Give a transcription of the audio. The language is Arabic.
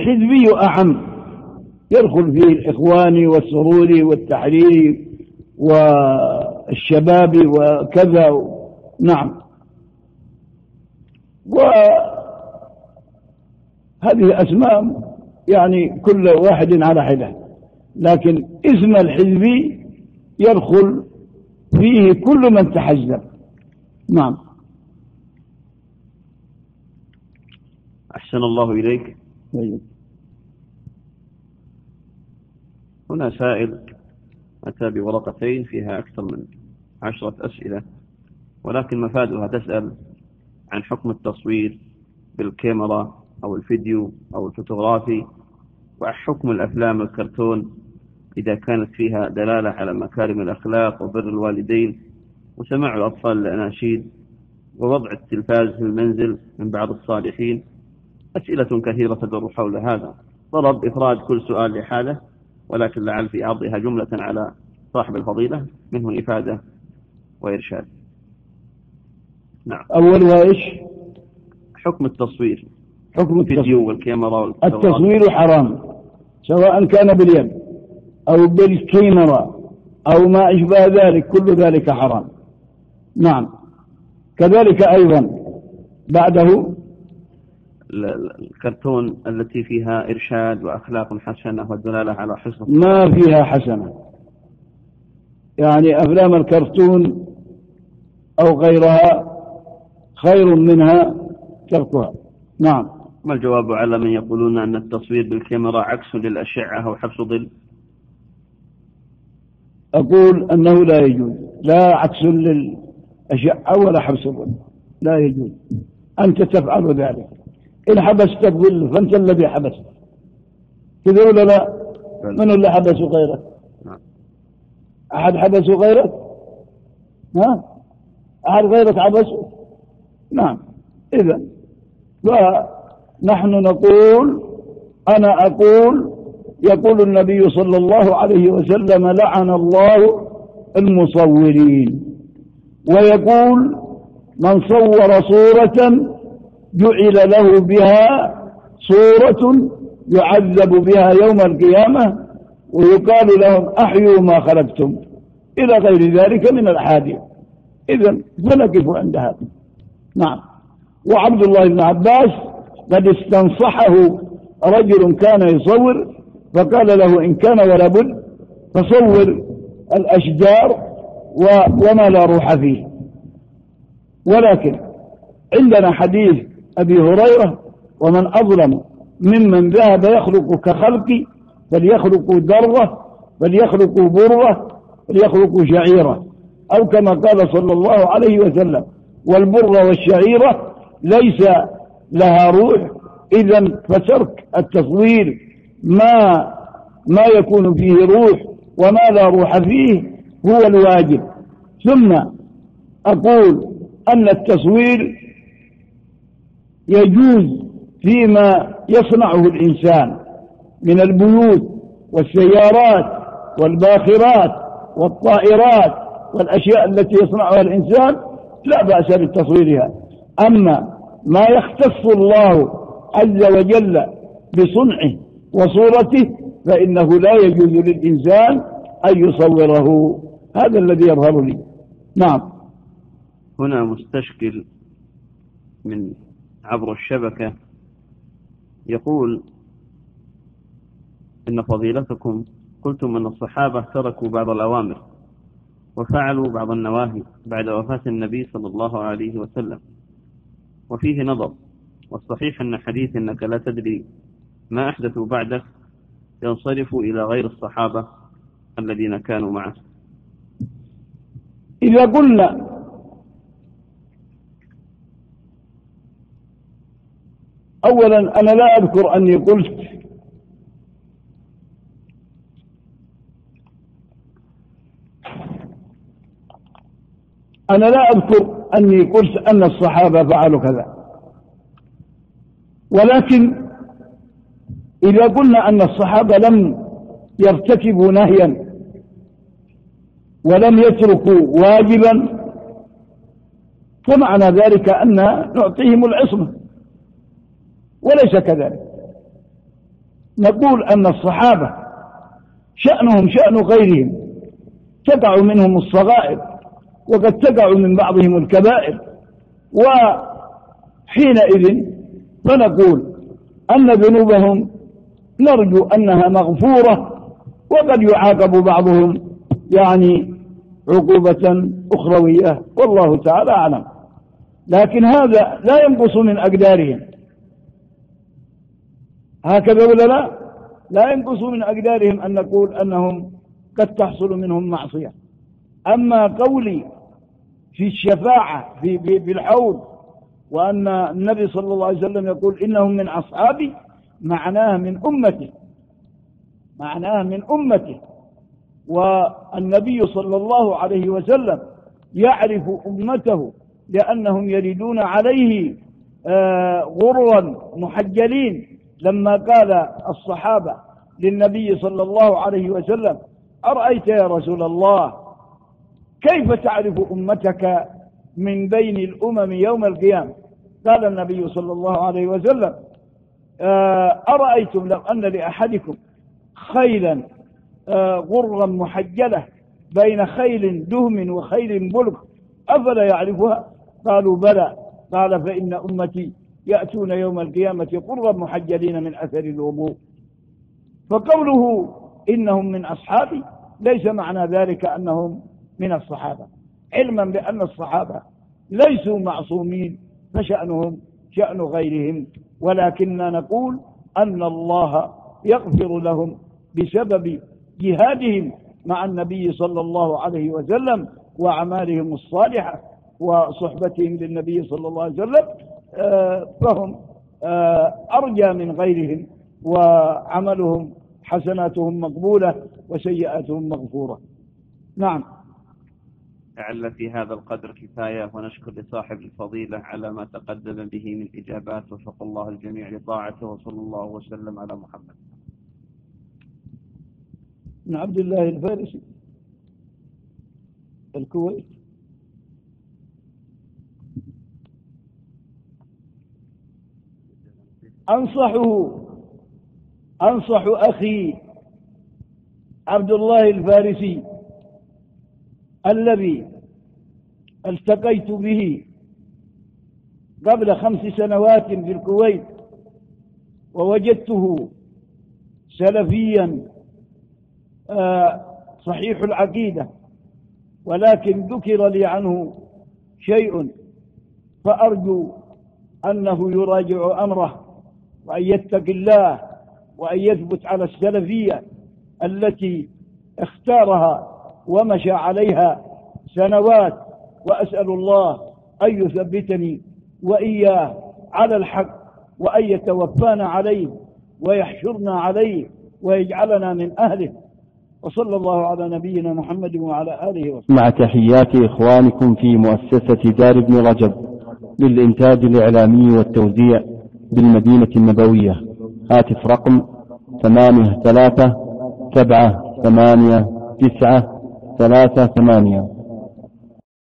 الحزبي أعم يدخل فيه الإخواني والسروري والتحريري والشبابي وكذا. نعم. وهذه الأسماء يعني كل واحد على حدة. لكن اسم الحزبي يدخل فيه كل من تحزب. نعم. أحسن الله إليك. طيب. هنا سائل أتى بورقتين فيها أكثر من عشرة أسئلة ولكن مفادها تسأل عن حكم التصوير بالكاميرا أو الفيديو أو الفوتوغرافي وحكم الأفلام الكرتون إذا كانت فيها دلالة على مكارم الأخلاق وبر الوالدين وسماع الأطفال الأناشيد ووضع التلفاز في المنزل من بعض الصالحين أسئلة كثيرة تدور حول هذا. طلب إفراد كل سؤال لحاله ولكن لعل في عرضها جملة على صاحب الفضيلة منه إفادة وإرشاد. نعم. أولها إيش حكم التصوير. حكم الفيديو والكاميرا. التصوير حرام سواء كان باليد أو بالكاميرا أو ما أشبه ذلك كل ذلك حرام. نعم. كذلك أيضا بعده الكرتون التي فيها إرشاد وأخلاق حسنة والدلالة على حسن ما فيها حسنة. يعني أفلام الكرتون أو غيرها خير منها تركها. نعم. ما الجواب على من يقولون أن التصوير بالكاميرا عكس للأشعة أو حبس ظل؟ أقول أنه لا يجوز. لا عكس للأشعة ولا حبس ظل. لا يجوز. أنت تفعل ذلك. إن حبست الظل فأنت الذي حبست. كذا ولا لا؟ من اللي حبسوا غيرك؟ نعم. أحد حبسوا غيرك؟ ها أحد غيرك حبسوا نعم. إذا ونحن نقول أنا أقول يقول النبي صلى الله عليه وسلم لعن الله المصورين. ويقول من صور صورة جعل له بها صورة يعذب بها يوم القيامة ويقال لهم أحيوا ما خلقتم إلى غير ذلك من الأحاديث إذا فنقف عند هذا. نعم. وعبد الله بن عباس قد استنصحه رجل كان يصور فقال له إن كان ولا بد فصور الأشجار وما لا روح فيه. ولكن عندنا حديث أبي هريرة ومن أظلم ممن ذهب يخلق كخلقي فليخلقوا ذرة فليخلقوا برة فليخلقوا شعيرة. أو كما قال صلى الله عليه وسلم والبر والشعيرة ليس لها روح إذا فترك التصوير. ما ما يكون فيه روح وما لا روح فيه هو الواجب. ثم أقول أن التصوير يجوز فيما يصنعه الإنسان من البيوت والسيارات والباخرات والطائرات والأشياء التي يصنعها الإنسان لا بأس بتصويرها. أما ما يختص الله عز وجل بصنعه وصورته فإنه لا يجوز للإنسان أن يصوره. هذا الذي يظهر لي. نعم. هنا مستشكل من عبر الشبكة يقول إن فضيلتكم قلتم أن الصحابة تركوا بعض الأوامر وفعلوا بعض النواهي بعد وفاة النبي صلى الله عليه وسلم. وفيه نظر والصحيح أن حديث أنك لا تدري ما أحدثوا بعدك ينصرف إلى غير الصحابة الذين كانوا معه. إذا قلنا أولا أنا لا أذكر أني قلت أنا لا أذكر أني قلت أن الصحابة فعلوا كذا. ولكن إذا قلنا أن الصحابة لم يرتكبوا نهيا ولم يتركوا واجبا فمعنى ذلك أن نعطيهم العصمة. وليس كذلك. نقول أن الصحابة شأنهم شأن غيرهم تقع منهم الصغائر وقد تقع من بعضهم الكبائر. وحينئذ فنقول أن ذنوبهم نرجو أنها مغفورة وقد يعاقب بعضهم يعني عقوبة أخروية والله تعالى أعلم. لكن هذا لا ينقص من أقدارهم. هكذا ولا لا؟ لا ينقص من أقدارهم أن نقول أنهم قد تحصل منهم معصية. أما قولي في الشفاعة في, في, في الحوض وأن النبي صلى الله عليه وسلم يقول إنهم من أصحابي معناه من أمته معناه من أمته والنبي صلى الله عليه وسلم يعرف أمته لأنهم يريدون عليه آه، غرا محجلين. لما قال الصحابة للنبي صلى الله عليه وسلم أرأيت يا رسول الله كيف تعرف أمتك من بين الأمم يوم القيامة؟ قال النبي صلى الله عليه وسلم آه، أرأيتم لو أن لأحدكم خيلا آه، غرا محجلة بين خيل دهم وخيل بلق أفلا يعرفها؟ قالوا بلى. قال فإن أمتي يأتون يوم القيامة قرا محجلين من أثر الوضوء. فقوله إنهم من أصحابي ليس معنى ذلك أنهم من الصحابة. علما بأن الصحابة ليسوا معصومين فشأنهم شأن غيرهم ولكننا نقول أن الله يغفر لهم بسبب جهادهم مع النبي صلى الله عليه وسلم وأعمالهم الصالحة وصحبتهم للنبي صلى الله عليه وسلم فهم آه، أرجى من غيرهم وعملهم حسناتهم مقبولة وسيئاتهم مغفورة. نعم. لعل في هذا القدر كفاية ونشكر لصاحب الفضيلة على ما تقدم به من إجابات وفق الله الجميع لطاعته وصلى الله وسلم على محمد. من عبد الله الفارسي. الكويت. أنصحه أنصح أخي عبد الله الفارسي الذي التقيت به قبل خمس سنوات في الكويت ووجدته سلفيا آه، صحيح العقيدة ولكن ذكر لي عنه شيء فأرجو أنه يراجع أمره. وأن يتق الله وأن يثبت على السلفية التي اختارها ومشى عليها سنوات وأسأل الله أن يثبتني وإياه على الحق وأن يتوفانا عليه ويحشرنا عليه ويجعلنا من أهله وصلى الله على نبينا محمد وعلى آله وصحبه مع تحيات إخوانكم في مؤسسة دار ابن رجب للإنتاج الإعلامي والتوزيع. بالمدينة النبوية. هاتف رقم ثمانية ثلاثة سبعة ثمانية تسعة ثلاثة ثمانية.